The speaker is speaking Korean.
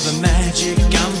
The magic. I'm